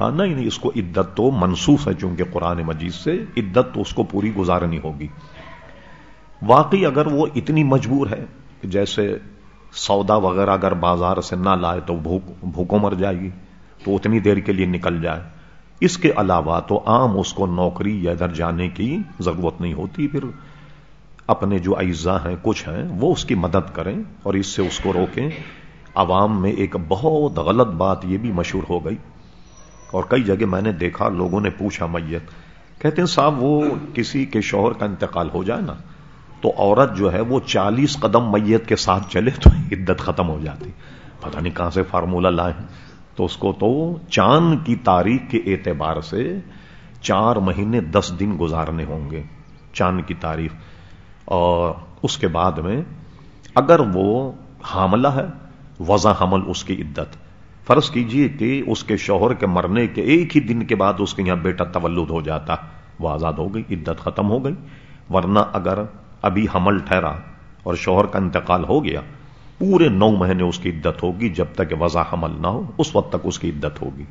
ہاں نہیں یعنی نہیں اس کو عدت تو منسوخ ہے چونکہ قرآن مجید سے عدت تو اس کو پوری گزارنی ہوگی۔ واقعی اگر وہ اتنی مجبور ہے کہ جیسے سودا وغیرہ اگر بازار سے نہ لائے تو بھوک، بھوکوں مر جائے گی، تو اتنی دیر کے لیے نکل جائے۔ اس کے علاوہ تو عام اس کو نوکری یا ادھر جانے کی ضرورت نہیں ہوتی۔ پھر اپنے جو اعزا ہیں، کچھ ہیں، وہ اس کی مدد کریں اور اس سے اس کو روکیں۔ عوام میں ایک بہت غلط بات یہ بھی مشہور ہو گئی۔ اور کئی جگہ میں نے دیکھا، لوگوں نے پوچھا، میت، کہتے ہیں، صاحب، وہ کسی کے شوہر کا انتقال ہو جائے نا، تو عورت جو ہے، وہ چالیس قدم میت کے ساتھ چلے تو عدت ختم ہو جاتی۔ پتہ نہیں کہاں سے فارمولہ لائے تو اس کو تو چاند کی تاریخ کے اعتبار سے چار مہینے دس دن گزارنے ہوں گے، چاند کی تاریخ۔ اور اس کے بعد میں، اگر وہ حاملہ ہے، وضع حمل اس کی عدت۔ فرض کیجیے کہ اس کے شوہر کے مرنے کے ایک ہی دن کے بعد اس کے یہاں بیٹا تولد ہو جاتا، وہ آزاد ہو گئی، عدت ختم ہو گئی۔ ورنہ اگر ابھی حمل ٹھہرا اور شوہر کا انتقال ہو گیا، پورے نو مہینے اس کی عدت ہوگی جب تک وضع حمل نہ ہو، اس وقت تک اس کی عدت ہوگی۔